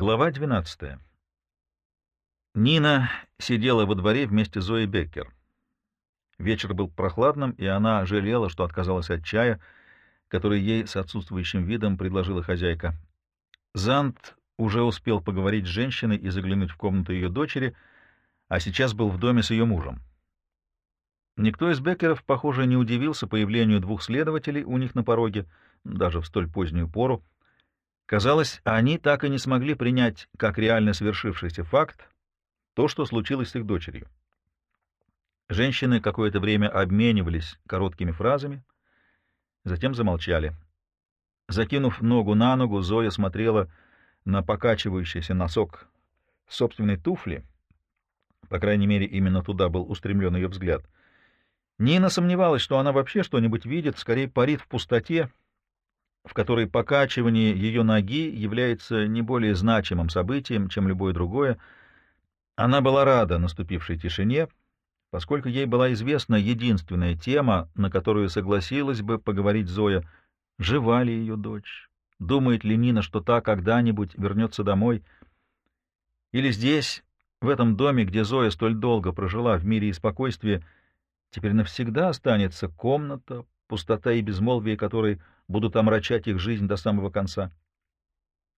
Глава 12. Нина сидела во дворе вместе с Зоей Беккер. Вечер был прохладным, и она жалела, что отказалась от чая, который ей с отсутствующим видом предложила хозяйка. Зант уже успел поговорить с женщиной и заглянуть в комнату ее дочери, а сейчас был в доме с ее мужем. Никто из Беккеров, похоже, не удивился появлению двух следователей у них на пороге, даже в столь позднюю пору, Казалось, они так и не смогли принять как реально свершившийся факт то, что случилось с их дочерью. Женщины какое-то время обменивались короткими фразами, затем замолчали. Закинув ногу на ногу, Зоя смотрела на покачивающийся носок собственной туфли, по крайней мере, именно туда был устремлен ее взгляд. Нина сомневалась, что она вообще что-нибудь видит, скорее парит в пустоте, в которой покачивание ее ноги является не более значимым событием, чем любое другое, она была рада наступившей тишине, поскольку ей была известна единственная тема, на которую согласилась бы поговорить Зоя, жива ли ее дочь, думает ли Нина, что та когда-нибудь вернется домой, или здесь, в этом доме, где Зоя столь долго прожила в мире и спокойствии, теперь навсегда останется комната, пустота и безмолвие которой будут омрачать их жизнь до самого конца.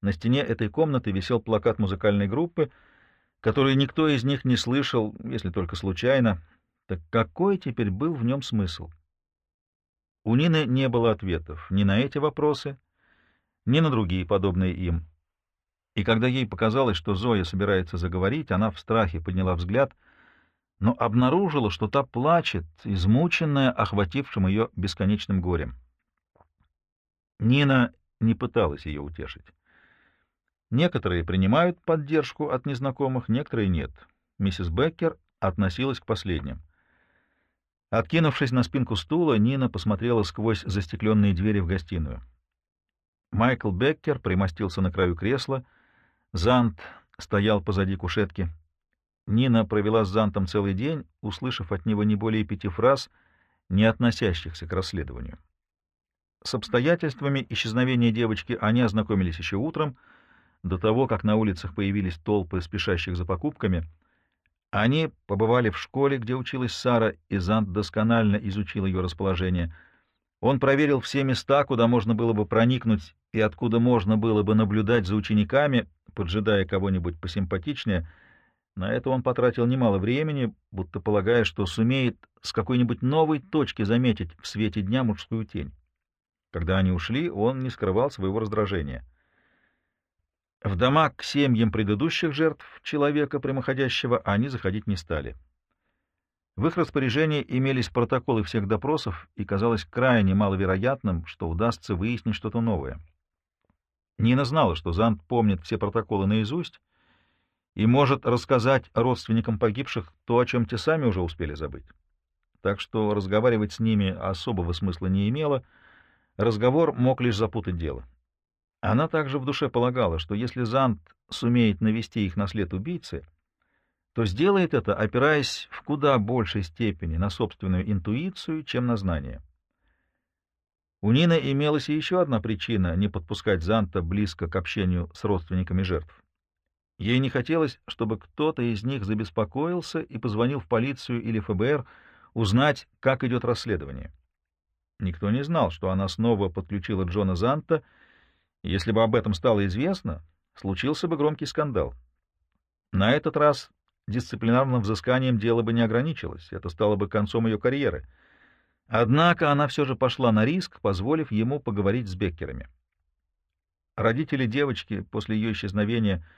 На стене этой комнаты висел плакат музыкальной группы, который никто из них не слышал, если только случайно. Так какой теперь был в нем смысл? У Нины не было ответов ни на эти вопросы, ни на другие, подобные им. И когда ей показалось, что Зоя собирается заговорить, она в страхе подняла взгляд — но обнаружила, что та плачет, измученная охватившим ее бесконечным горем. Нина не пыталась ее утешить. Некоторые принимают поддержку от незнакомых, некоторые нет. Миссис Беккер относилась к последним. Откинувшись на спинку стула, Нина посмотрела сквозь застекленные двери в гостиную. Майкл Беккер примостился на краю кресла, Зант стоял позади кушетки — Нина провела с Зантом целый день, услышав от него не более пяти фраз, не относящихся к расследованию. С обстоятельствами исчезновения девочки они ознакомились еще утром, до того, как на улицах появились толпы спешащих за покупками. Они побывали в школе, где училась Сара, и Зант досконально изучил ее расположение. Он проверил все места, куда можно было бы проникнуть и откуда можно было бы наблюдать за учениками, поджидая кого-нибудь посимпатичнее — на это он потратил немало времени, будто полагая, что сумеет с какой-нибудь новой точки заметить в свете дня мужскую тень. Когда они ушли, он не скрывал своего раздражения. В дома к семьям предыдущих жертв человека прямоходящего они заходить не стали. В их распоряжении имелись протоколы всех допросов, и казалось крайне маловероятным, что удастся выяснить что-то новое. Нина знала, что Зант помнит все протоколы наизусть, и может рассказать родственникам погибших то, о чем те сами уже успели забыть. Так что разговаривать с ними особого смысла не имело, разговор мог лишь запутать дело. Она также в душе полагала, что если Зант сумеет навести их на след убийцы, то сделает это, опираясь в куда большей степени на собственную интуицию, чем на знание. У Нины имелась и еще одна причина не подпускать Занта близко к общению с родственниками жертв. Ей не хотелось, чтобы кто-то из них забеспокоился и позвонил в полицию или ФБР узнать, как идет расследование. Никто не знал, что она снова подключила Джона Занта, если бы об этом стало известно, случился бы громкий скандал. На этот раз дисциплинарным взысканием дело бы не ограничилось, это стало бы концом ее карьеры. Однако она все же пошла на риск, позволив ему поговорить с Беккерами. Родители девочки после ее исчезновения —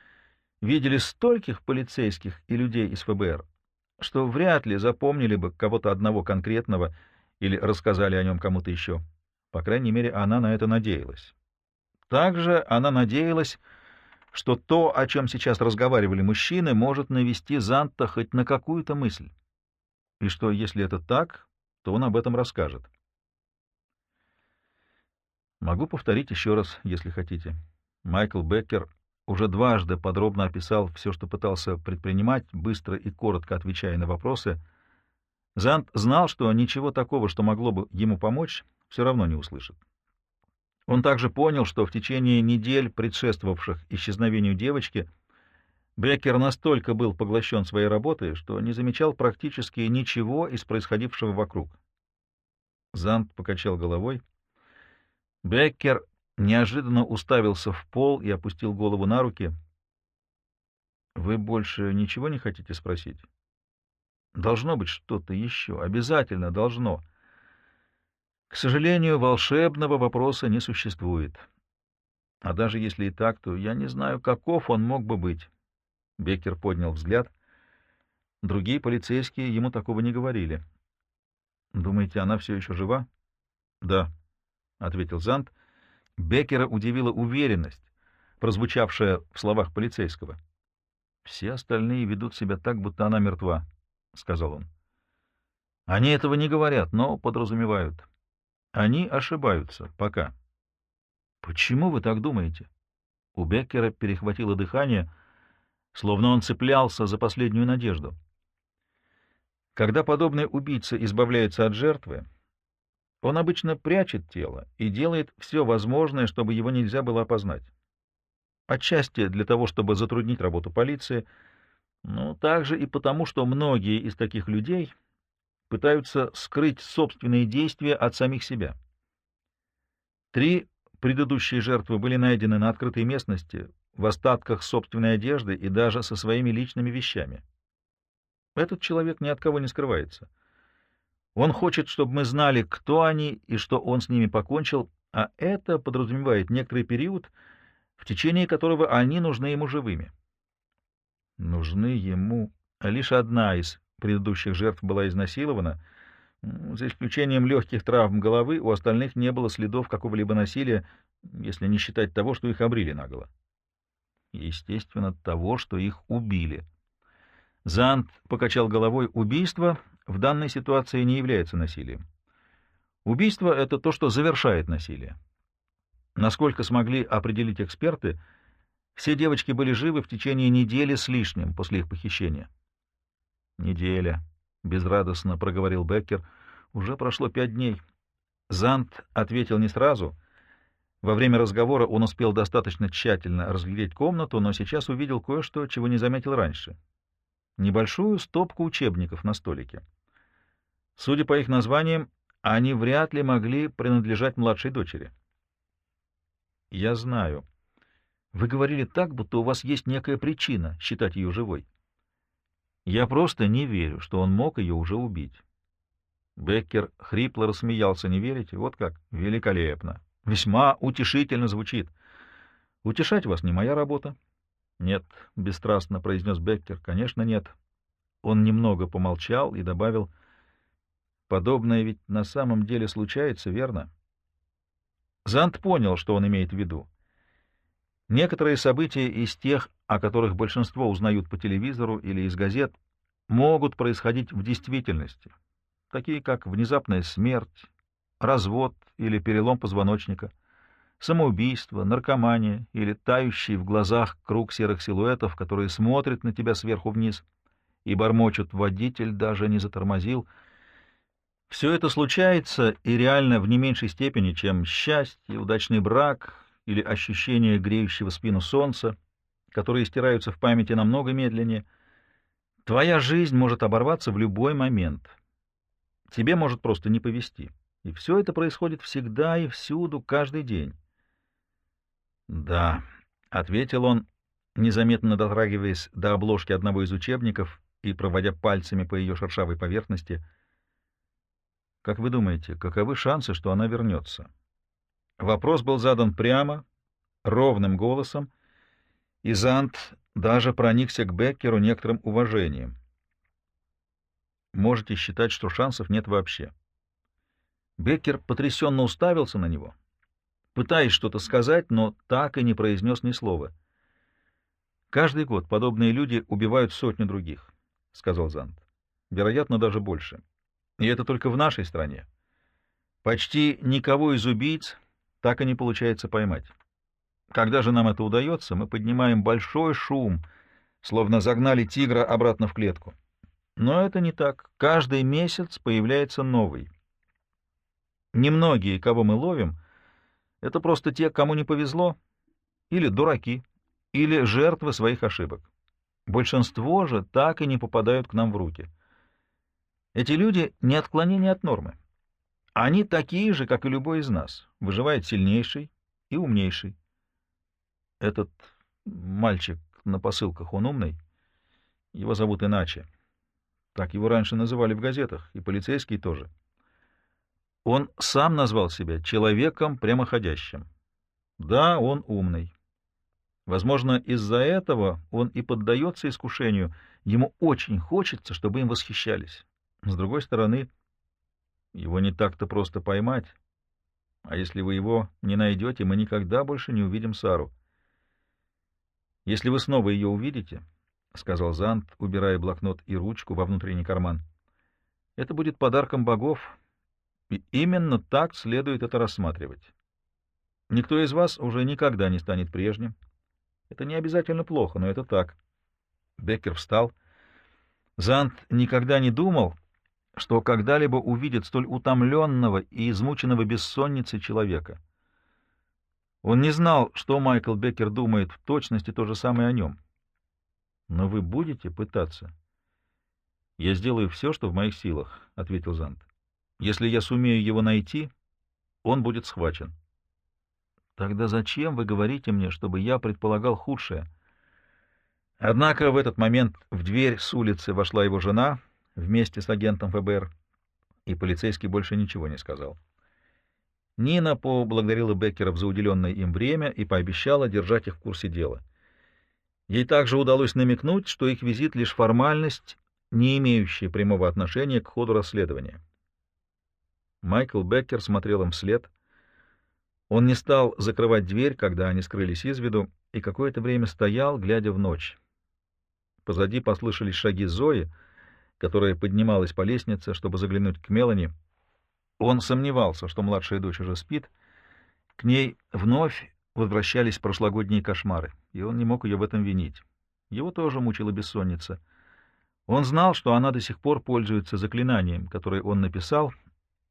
видели стольких полицейских и людей из ФБР, что вряд ли запомнили бы кого-то одного конкретного или рассказали о нем кому-то еще. По крайней мере, она на это надеялась. Также она надеялась, что то, о чем сейчас разговаривали мужчины, может навести Занта хоть на какую-то мысль, и что, если это так, то он об этом расскажет. Могу повторить еще раз, если хотите. Майкл Беккер уже дважды подробно описал все, что пытался предпринимать, быстро и коротко отвечая на вопросы. Зант знал, что ничего такого, что могло бы ему помочь, все равно не услышит. Он также понял, что в течение недель, предшествовавших исчезновению девочки, Беккер настолько был поглощен своей работой, что не замечал практически ничего из происходившего вокруг. Зант покачал головой. Беккер неожиданно уставился в пол и опустил голову на руки. «Вы больше ничего не хотите спросить?» «Должно быть что-то еще. Обязательно должно». К сожалению, волшебного вопроса не существует. А даже если и так, то я не знаю, каков он мог бы быть. Беккер поднял взгляд. Другие полицейские ему такого не говорили. Думаете, она все еще жива? Да, ответил Зант. Беккера удивила уверенность, прозвучавшая в словах полицейского. Все остальные ведут себя так, будто она мертва, сказал он. Они этого не говорят, но подразумевают. Они ошибаются. Пока. Почему вы так думаете? У Беккера перехватило дыхание, словно он цеплялся за последнюю надежду. Когда подобный убийца избавляется от жертвы, он обычно прячет тело и делает все возможное, чтобы его нельзя было опознать. Отчасти для того, чтобы затруднить работу полиции, но также и потому, что многие из таких людей пытаются скрыть собственные действия от самих себя. Три предыдущие жертвы были найдены на открытой местности, в остатках собственной одежды и даже со своими личными вещами. Этот человек ни от кого не скрывается. Он хочет, чтобы мы знали, кто они и что он с ними покончил, а это подразумевает некоторый период, в течение которого они нужны ему живыми. Нужны ему лишь одна из предыдущих жертв была изнасилована. За исключением легких травм головы, у остальных не было следов какого-либо насилия, если не считать того, что их обрили наголо. Естественно, того, что их убили. Зант покачал головой. Убийство в данной ситуации не является насилием. Убийство — это то, что завершает насилие. Насколько смогли определить эксперты, все девочки были живы в течение недели с лишним после их похищения. Неделя, — безрадостно проговорил Беккер. Уже прошло пять дней. Зант ответил не сразу. Во время разговора он успел достаточно тщательно разглядеть комнату, но сейчас увидел кое-что, чего не заметил раньше. Небольшую стопку учебников на столике. Судя по их названиям, они вряд ли могли принадлежать младшей дочери. «Я знаю. Вы говорили так, будто у вас есть некая причина считать ее живой. Я просто не верю, что он мог ее уже убить. Беккер хрипло рассмеялся. Не верите? Вот как? Великолепно. Весьма утешительно звучит. Утешать вас не моя работа. Нет, бесстрастно произнес Беккер. Конечно, нет. Он немного помолчал и добавил, подобное ведь на самом деле случается, верно? Зант понял, что он имеет в виду. Некоторые события из тех, о которых большинство узнают по телевизору или из газет, могут происходить в действительности, такие как внезапная смерть, развод или перелом позвоночника, самоубийство, наркомания или тающий в глазах круг серых силуэтов, которые смотрят на тебя сверху вниз и бормочут «водитель даже не затормозил». Все это случается и реально в не меньшей степени, чем счастье, удачный брак или ощущение греющего спину солнца, которые стираются в памяти намного медленнее. Твоя жизнь может оборваться в любой момент. Тебе может просто не повезти. И все это происходит всегда и всюду, каждый день. «Да», — ответил он, незаметно дотрагиваясь до обложки одного из учебников и проводя пальцами по ее шершавой поверхности. «Как вы думаете, каковы шансы, что она вернется?» Вопрос был задан прямо, ровным голосом, и Зант даже проникся к Беккеру некоторым уважением. Можете считать, что шансов нет вообще. Беккер потрясенно уставился на него, пытаясь что-то сказать, но так и не произнес ни слова. «Каждый год подобные люди убивают сотни других», — сказал Зант. «Вероятно, даже больше. И это только в нашей стране. Почти никого из убийц так и не получается поймать. Когда же нам это удается, мы поднимаем большой шум, словно загнали тигра обратно в клетку. Но это не так. Каждый месяц появляется новый. Немногие, кого мы ловим, Это просто те, кому не повезло, или дураки, или жертвы своих ошибок. Большинство же так и не попадают к нам в руки. Эти люди — не отклонение от нормы. Они такие же, как и любой из нас. Выживает сильнейший и умнейший. Этот мальчик на посылках, он умный? Его зовут иначе. Так его раньше называли в газетах, и полицейские тоже. Он сам назвал себя человеком прямоходящим. Да, он умный. Возможно, из-за этого он и поддается искушению. Ему очень хочется, чтобы им восхищались. С другой стороны, его не так-то просто поймать. А если вы его не найдете, мы никогда больше не увидим Сару. Если вы снова ее увидите, — сказал Зант, убирая блокнот и ручку во внутренний карман, — это будет подарком богов, и именно так следует это рассматривать. Никто из вас уже никогда не станет прежним. Это не обязательно плохо, но это так. Беккер встал. Зант никогда не думал, что когда-либо увидит столь утомленного и измученного бессонницей человека. Он не знал, что Майкл Беккер думает в точности то же самое о нем. Но вы будете пытаться? — Я сделаю все, что в моих силах, — ответил Зант. — Если я сумею его найти, он будет схвачен. — Тогда зачем вы говорите мне, чтобы я предполагал худшее? Однако в этот момент в дверь с улицы вошла его жена вместе с агентом ФБР, и полицейский больше ничего не сказал. Нина поблагодарила Беккеров за уделенное им время и пообещала держать их в курсе дела — Ей также удалось намекнуть, что их визит — лишь формальность, не имеющая прямого отношения к ходу расследования. Майкл Беккер смотрел им вслед. Он не стал закрывать дверь, когда они скрылись из виду, и какое-то время стоял, глядя в ночь. Позади послышались шаги Зои, которая поднималась по лестнице, чтобы заглянуть к Мелани. Он сомневался, что младшая дочь уже спит. К ней вновь возвращались прошлогодние кошмары, и он не мог ее в этом винить. Его тоже мучила бессонница. Он знал, что она до сих пор пользуется заклинанием, которое он написал,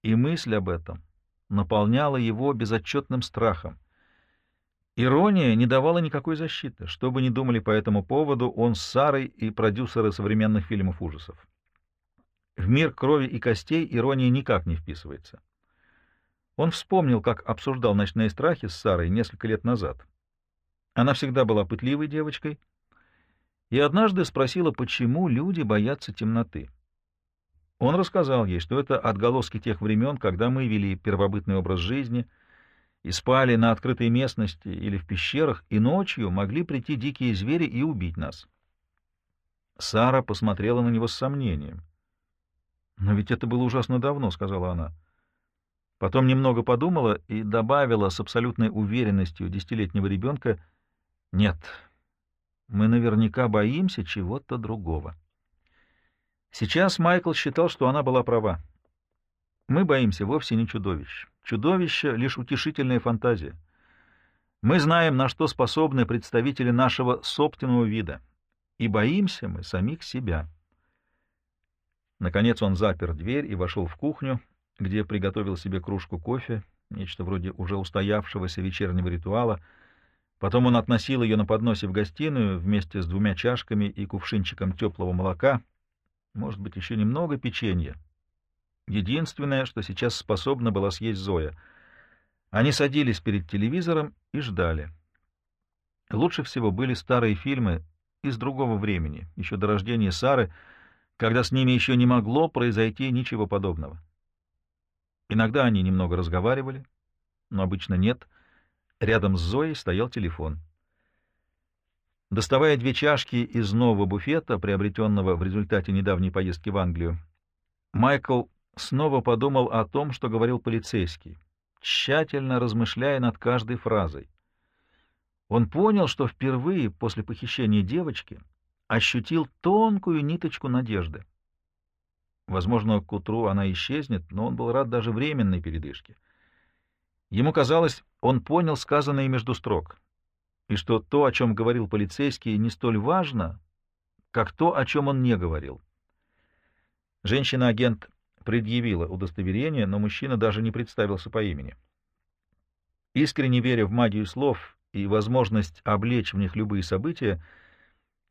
и мысль об этом наполняла его безотчетным страхом. Ирония не давала никакой защиты. Что бы ни думали по этому поводу, он с Сарой и продюсеры современных фильмов ужасов. В мир крови и костей ирония никак не вписывается. Он вспомнил, как обсуждал ночные страхи с Сарой несколько лет назад. Она всегда была пытливой девочкой и однажды спросила, почему люди боятся темноты. Он рассказал ей, что это отголоски тех времен, когда мы вели первобытный образ жизни и спали на открытой местности или в пещерах, и ночью могли прийти дикие звери и убить нас. Сара посмотрела на него с сомнением. «Но ведь это было ужасно давно», — сказала она. Потом немного подумала и добавила с абсолютной уверенностью десятилетнего ребенка «Нет, мы наверняка боимся чего-то другого». Сейчас Майкл считал, что она была права. Мы боимся вовсе не чудовищ. Чудовище — лишь утешительная фантазия. Мы знаем, на что способны представители нашего собственного вида, и боимся мы самих себя. Наконец он запер дверь и вошел в кухню, где приготовил себе кружку кофе, нечто вроде уже устоявшегося вечернего ритуала. Потом он относил ее на подносе в гостиную вместе с двумя чашками и кувшинчиком теплого молока, может быть, еще немного печенья. Единственное, что сейчас способна была съесть Зоя. Они садились перед телевизором и ждали. Лучше всего были старые фильмы из другого времени, еще до рождения Сары, когда с ними еще не могло произойти ничего подобного. Иногда они немного разговаривали, но обычно нет. Рядом с Зоей стоял телефон. Доставая две чашки из нового буфета, приобретенного в результате недавней поездки в Англию, Майкл снова подумал о том, что говорил полицейский, тщательно размышляя над каждой фразой. Он понял, что впервые после похищения девочки ощутил тонкую ниточку надежды. Возможно, к утру она исчезнет, но он был рад даже временной передышке. Ему казалось, он понял сказанное между строк, и что то, о чем говорил полицейский, не столь важно, как то, о чем он не говорил. Женщина-агент предъявила удостоверение, но мужчина даже не представился по имени. Искренне веря в магию слов и возможность облечь в них любые события,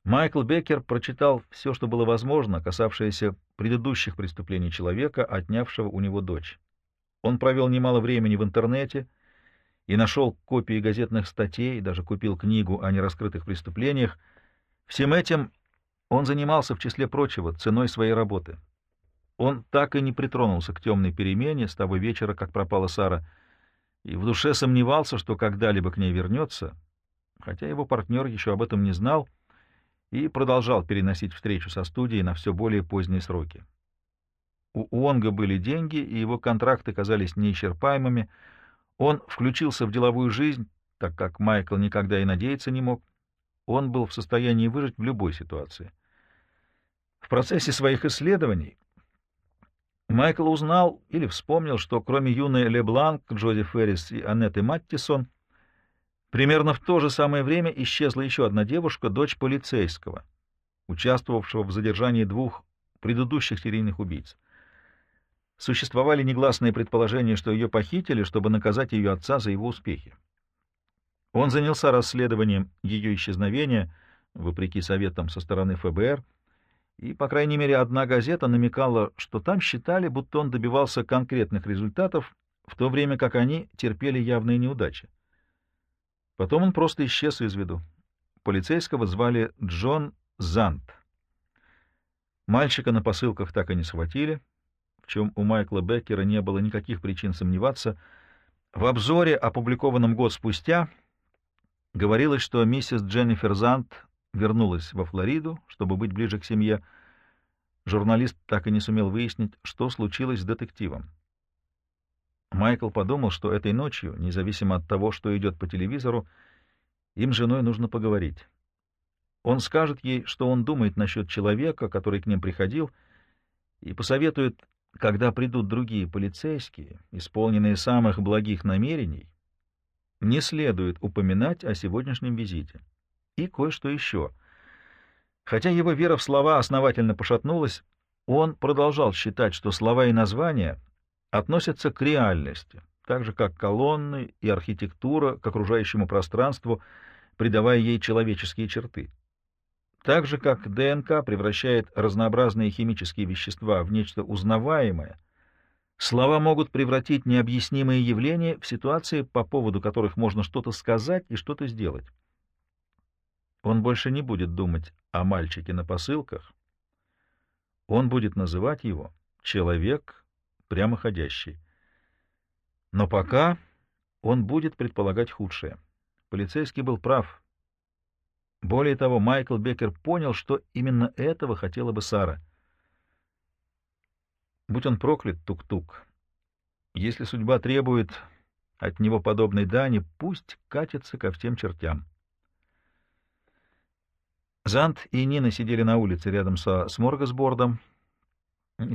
Майкл Беккер прочитал все, что было возможно, касавшееся предыдущих преступлений человека, отнявшего у него дочь. Он провел немало времени в интернете и нашел копии газетных статей, даже купил книгу о нераскрытых преступлениях. Всем этим он занимался, в числе прочего, ценой своей работы. Он так и не притронулся к темной перемене с того вечера, как пропала Сара, и в душе сомневался, что когда-либо к ней вернется, хотя его партнер еще об этом не знал — и продолжал переносить встречу со студией на все более поздние сроки. У Уонга были деньги, и его контракты казались неисчерпаемыми. Он включился в деловую жизнь, так как Майкл никогда и надеяться не мог. Он был в состоянии выжить в любой ситуации. В процессе своих исследований Майкл узнал или вспомнил, что кроме юной Лебланк, Джоди Феррис и Аннеты Маттисон — Примерно в то же самое время исчезла еще одна девушка, дочь полицейского, участвовавшего в задержании двух предыдущих серийных убийц. Существовали негласные предположения, что ее похитили, чтобы наказать ее отца за его успехи. Он занялся расследованием ее исчезновения, вопреки советам со стороны ФБР, и, по крайней мере, одна газета намекала, что там считали, будто он добивался конкретных результатов, в то время как они терпели явные неудачи. Потом он просто исчез из виду. Полицейского звали Джон Зант. Мальчика на посылках так и не схватили, в чем у Майкла Беккера не было никаких причин сомневаться. В обзоре, опубликованном год спустя, говорилось, что миссис Дженнифер Зант вернулась во Флориду, чтобы быть ближе к семье. Журналист так и не сумел выяснить, что случилось с детективом. Майкл подумал, что этой ночью, независимо от того, что идет по телевизору, им с женой нужно поговорить. Он скажет ей, что он думает насчет человека, который к ним приходил, и посоветует, когда придут другие полицейские, исполненные самых благих намерений, не следует упоминать о сегодняшнем визите. И кое-что еще. Хотя его вера в слова основательно пошатнулась, он продолжал считать, что слова и названия — относятся к реальности, так же как колонны и архитектура к окружающему пространству, придавая ей человеческие черты. Так же как ДНК превращает разнообразные химические вещества в нечто узнаваемое, слова могут превратить необъяснимые явления в ситуации, по поводу которых можно что-то сказать и что-то сделать. Он больше не будет думать о мальчике на посылках, он будет называть его «человек», прямоходящий. Но пока он будет предполагать худшее. Полицейский был прав. Более того, Майкл Беккер понял, что именно этого хотела бы Сара. Будь он проклят, тук-тук. Если судьба требует от него подобной дани, пусть катится ко всем чертям. Зант и Нина сидели на улице рядом со сморгасбордом,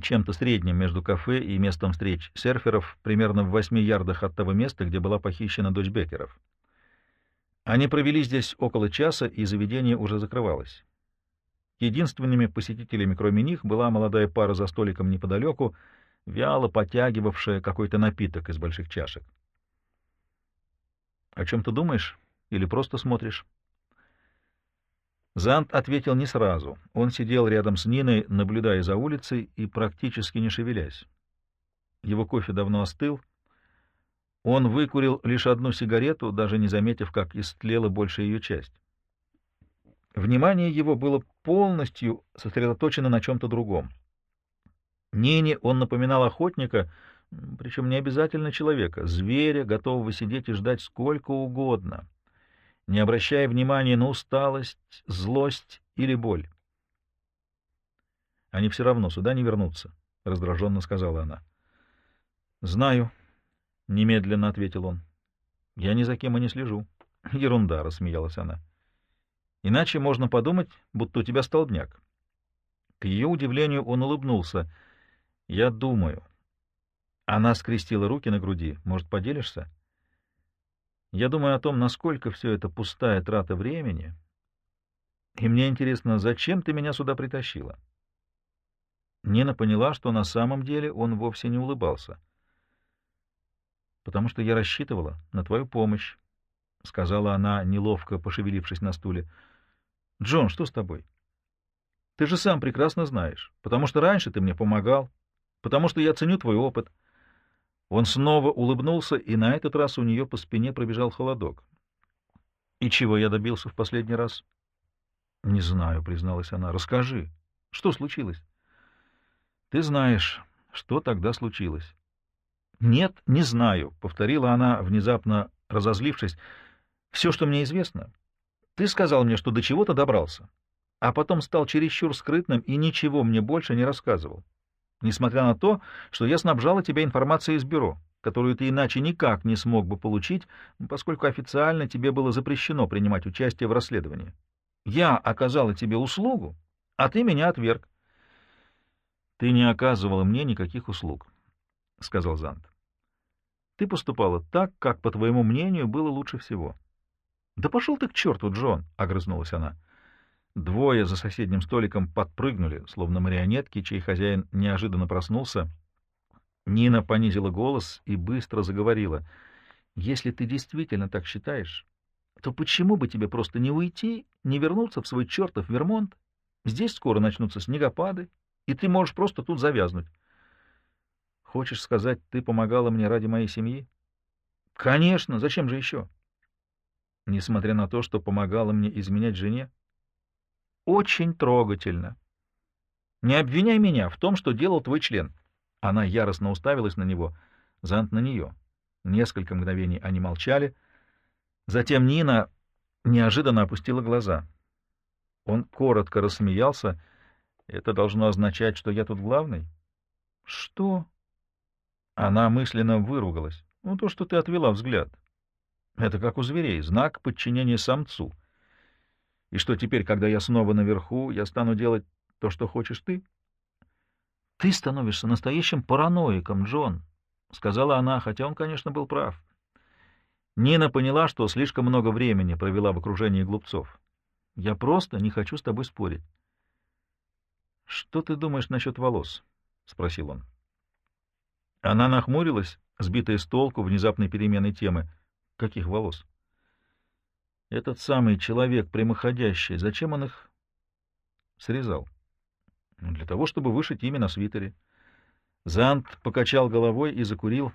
чем-то средним между кафе и местом встреч серферов, примерно в восьми ярдах от того места, где была похищена дочь Беккеров. Они провели здесь около часа, и заведение уже закрывалось. Единственными посетителями, кроме них, была молодая пара за столиком неподалеку, вяло потягивавшая какой-то напиток из больших чашек. — О чем ты думаешь? Или просто смотришь? Зант ответил не сразу. Он сидел рядом с Ниной, наблюдая за улицей и практически не шевелясь. Его кофе давно остыл. Он выкурил лишь одну сигарету, даже не заметив, как истлела большая ее часть. Внимание его было полностью сосредоточено на чем-то другом. Нине он напоминал охотника, причем не обязательно человека, зверя, готового сидеть и ждать сколько угодно — не обращая внимания на усталость, злость или боль. «Они все равно сюда не вернутся», — раздраженно сказала она. «Знаю», — немедленно ответил он. «Я ни за кем и не слежу». «Ерунда», — рассмеялась она. «Иначе можно подумать, будто у тебя столбняк». К ее удивлению он улыбнулся. «Я думаю». Она скрестила руки на груди. «Может, поделишься?» Я думаю о том, насколько все это пустая трата времени, и мне интересно, зачем ты меня сюда притащила? Нина поняла, что на самом деле он вовсе не улыбался. потому что я рассчитывала на твою помощь, — сказала она, неловко пошевелившись на стуле. — Джон, что с тобой? Ты же сам прекрасно знаешь, потому что раньше ты мне помогал, потому что я ценю твой опыт. Он снова улыбнулся, и на этот раз у нее по спине пробежал холодок. — И чего я добился в последний раз? — Не знаю, — призналась она. — Расскажи, что случилось? — Ты знаешь, что тогда случилось. — Нет, не знаю, — повторила она, внезапно разозлившись. — Все, что мне известно. Ты сказал мне, что до чего-то добрался, а потом стал чересчур скрытным и ничего мне больше не рассказывал. Несмотря на то, что я снабжала тебя информацией из бюро, которую ты иначе никак не смог бы получить, поскольку официально тебе было запрещено принимать участие в расследовании. Я оказала тебе услугу, а ты меня отверг. — Ты не оказывала мне никаких услуг, — сказал Зант. — Ты поступала так, как, по твоему мнению, было лучше всего. — Да пошел ты к черту, Джон! — огрызнулась она. Двое за соседним столиком подпрыгнули, словно марионетки, чей хозяин неожиданно проснулся. Нина понизила голос и быстро заговорила. — Если ты действительно так считаешь, то почему бы тебе просто не уйти, не вернуться в свой чертов Вермонт? Здесь скоро начнутся снегопады, и ты можешь просто тут завязнуть. Хочешь сказать, ты помогала мне ради моей семьи? Конечно, зачем же еще? Несмотря на то, что помогала мне изменять жене? Очень трогательно. Не обвиняй меня в том, что делал твой член. Она яростно уставилась на него, Зант на нее. Несколько мгновений они молчали. Затем Нина неожиданно опустила глаза. Он коротко рассмеялся — это должно означать, что я тут главный? Что? Она мысленно выругалась. Ну, то, что ты отвела взгляд. Это как у зверей, знак подчинения самцу. И что теперь, когда я снова наверху, я стану делать то, что хочешь ты? Ты становишься настоящим параноиком, Джон, — сказала она, хотя он, конечно, был прав. Нина поняла, что слишком много времени провела в окружении глупцов. Я просто не хочу с тобой спорить. Что ты думаешь насчет волос? — спросил он. Она нахмурилась, сбитая с толку внезапной переменой темы. — Каких волос? — Этот самый человек прямоходящий, зачем он их срезал? — Для того, чтобы вышить имя на свитере. Зант покачал головой и закурил.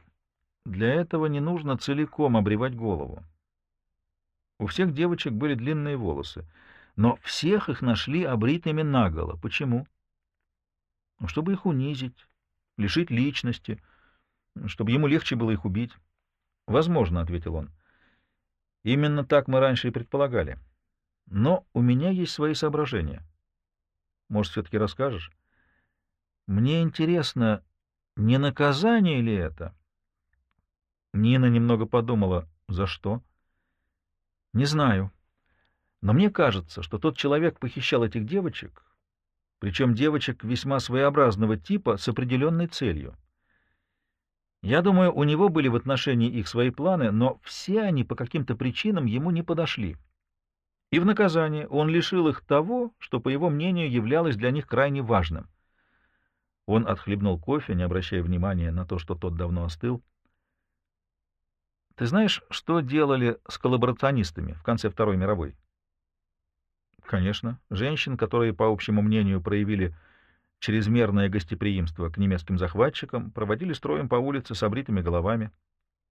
Для этого не нужно целиком обревать голову. У всех девочек были длинные волосы, но всех их нашли обритыми наголо. Почему? — ну, чтобы их унизить, лишить личности, чтобы ему легче было их убить. — Возможно, — ответил он. — Именно так мы раньше и предполагали. Но у меня есть свои соображения. Может, все-таки расскажешь? Мне интересно, не наказание ли это? Нина немного подумала, за что? Не знаю. Но мне кажется, что тот человек похищал этих девочек причем девочек весьма своеобразного типа с определенной целью. Я думаю, у него были в отношении их свои планы, но все они по каким-то причинам ему не подошли. И в наказание он лишил их того, что, по его мнению, являлось для них крайне важным. Он отхлебнул кофе, не обращая внимания на то, что тот давно остыл. Ты знаешь, что делали с коллаборационистами в конце Второй мировой? Конечно, женщин, которые, по общему мнению, проявили чрезмерное гостеприимство к немецким захватчикам, проводили строем по улице с обритыми головами.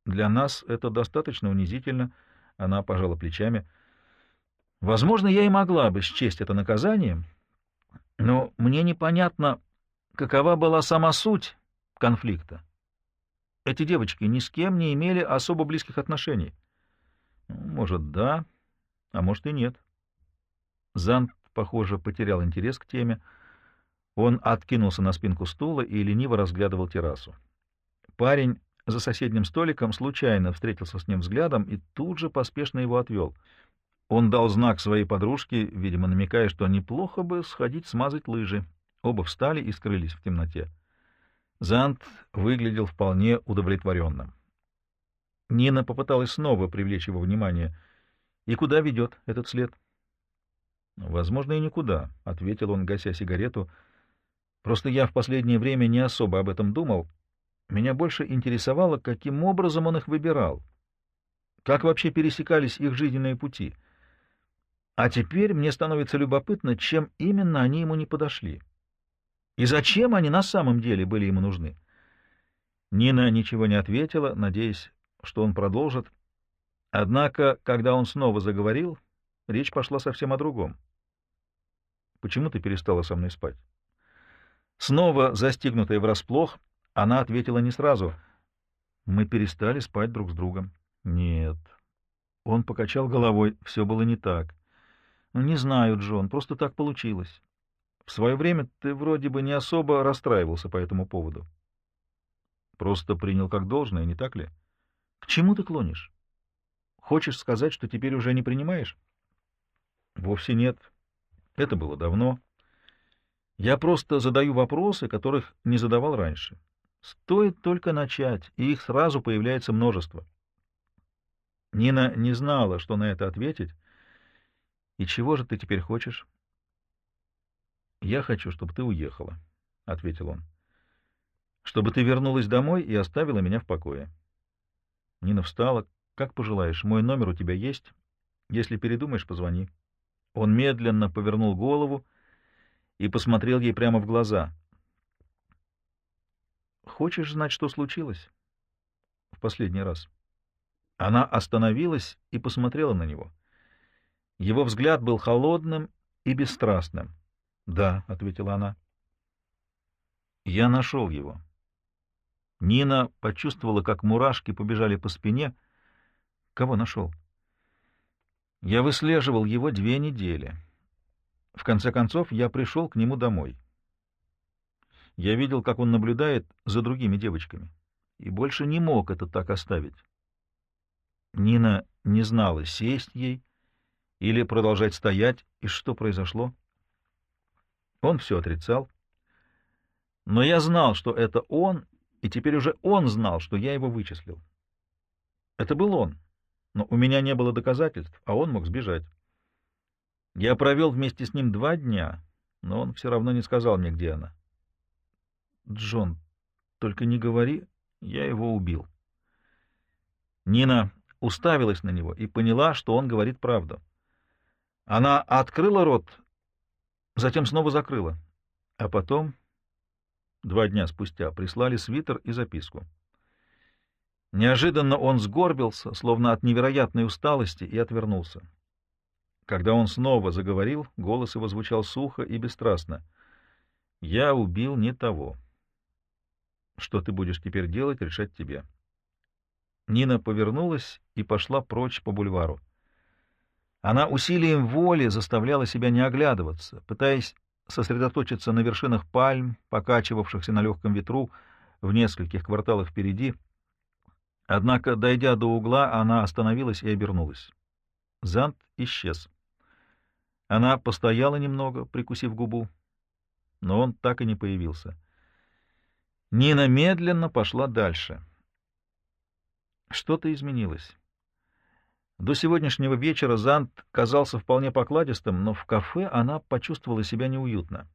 Для нас это достаточно унизительно, она пожала плечами. Возможно, я и могла бы счесть это наказанием, но мне непонятно, какова была сама суть конфликта. Эти девочки ни с кем не имели особо близких отношений. Может, да, а может и нет. Зант, похоже, потерял интерес к теме. Он откинулся на спинку стула и лениво разглядывал террасу. Парень за соседним столиком случайно встретился с ним взглядом и тут же поспешно его отвел. Он дал знак своей подружке, видимо, намекая, что неплохо бы сходить смазать лыжи. Оба встали и скрылись в темноте. Зант выглядел вполне удовлетворенным. Нина попыталась снова привлечь его внимание. «И куда ведет этот след?» Возможно, и никуда, — ответил он, гася сигарету. Просто я в последнее время не особо об этом думал. Меня больше интересовало, каким образом он их выбирал, как вообще пересекались их жизненные пути. А теперь мне становится любопытно, чем именно они ему не подошли. И зачем они на самом деле были ему нужны? Нина ничего не ответила, надеясь, что он продолжит. Однако, когда он снова заговорил, речь пошла совсем о другом. «Почему ты перестала со мной спать?» Снова застигнутая врасплох, она ответила не сразу. «Мы перестали спать друг с другом». «Нет». Он покачал головой. Все было не так. «Ну, «Не знаю, Джон, просто так получилось. В свое время ты вроде бы не особо расстраивался по этому поводу». «Просто принял как должное, не так ли?» «К чему ты клонишь? Хочешь сказать, что теперь уже не принимаешь?» «Вовсе нет. Это было давно. Я просто задаю вопросы, которых не задавал раньше. Стоит только начать, и их сразу появляется множество. Нина не знала, что на это ответить. «И чего же ты теперь хочешь?» «Я хочу, чтобы ты уехала», — ответил он. «Чтобы ты вернулась домой и оставила меня в покое». Нина встала. «Как пожелаешь, мой номер у тебя есть. Если передумаешь, позвони». Он медленно повернул голову и посмотрел ей прямо в глаза. «Хочешь знать, что случилось?» «В последний раз». Она остановилась и посмотрела на него. Его взгляд был холодным и бесстрастным. «Да», — ответила она. «Я нашел его». Нина почувствовала, как мурашки побежали по спине. «Кого нашел?» «Я выслеживал его две недели». В конце концов, я пришел к нему домой. Я видел, как он наблюдает за другими девочками, и больше не мог это так оставить. Нина не знала, сесть ей или продолжать стоять, и что произошло. Он все отрицал. Но я знал, что это он, и теперь уже он знал, что я его вычислил. Это был он, но у меня не было доказательств, а он мог сбежать. Я провел вместе с ним два дня, но он все равно не сказал мне, где она. Джон, только не говори, я его убил. Нина уставилась на него и поняла, что он говорит правду. Она открыла рот, затем снова закрыла, а потом, два дня спустя, прислали свитер и записку. Неожиданно он сгорбился, словно от невероятной усталости, и отвернулся. Когда он снова заговорил, голос его звучал сухо и бесстрастно. «Я убил не того. Что ты будешь теперь делать, решать тебе». Нина повернулась и пошла прочь по бульвару. Она усилием воли заставляла себя не оглядываться, пытаясь сосредоточиться на вершинах пальм, покачивавшихся на легком ветру в нескольких кварталах впереди. Однако, дойдя до угла, она остановилась и обернулась. Зант исчез. Она постояла немного, прикусив губу, но он так и не появился. Нина медленно пошла дальше. Что-то изменилось. До сегодняшнего вечера Зант казался вполне покладистым, но в кафе она почувствовала себя неуютно.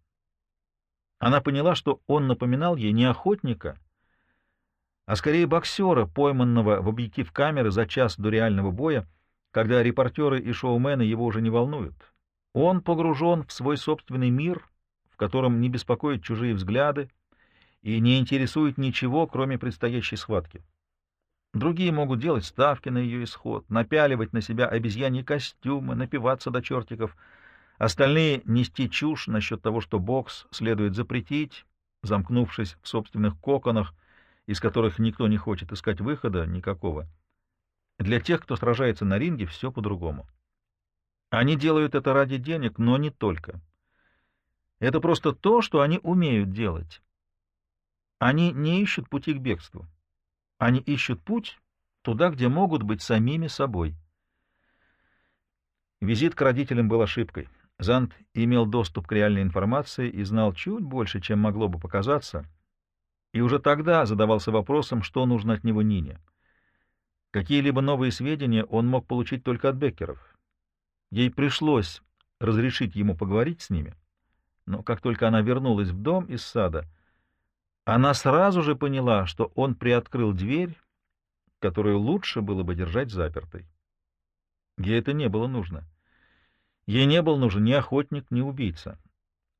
Она поняла, что он напоминал ей не охотника, а скорее боксера, пойманного в объектив камеры за час до реального боя, когда репортеры и шоумены его уже не волнуют. Он погружен в свой собственный мир, в котором не беспокоят чужие взгляды и не интересует ничего, кроме предстоящей схватки. Другие могут делать ставки на ее исход, напяливать на себя обезьяньи костюмы, напиваться до чертиков. Остальные — нести чушь насчет того, что бокс следует запретить, замкнувшись в собственных коконах, из которых никто не хочет искать выхода никакого. Для тех, кто сражается на ринге, все по-другому. Они делают это ради денег, но не только. Это просто то, что они умеют делать. Они не ищут пути к бегству. Они ищут путь туда, где могут быть самими собой. Визит к родителям был ошибкой. Зант имел доступ к реальной информации и знал чуть больше, чем могло бы показаться, и уже тогда задавался вопросом, что нужно от него Нине. Какие-либо новые сведения он мог получить только от Беккеров. Ей пришлось разрешить ему поговорить с ними, но как только она вернулась в дом из сада, Она сразу же поняла, что он приоткрыл дверь, которую лучше было бы держать запертой. Ей это не было нужно. Ей не был нужен ни охотник, ни убийца.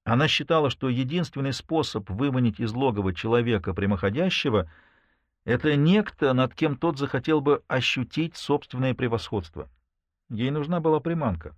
Она считала, что единственный способ выманить из логова человека прямоходящего — это некто, над кем тот захотел бы ощутить собственное превосходство. Ей нужна была приманка.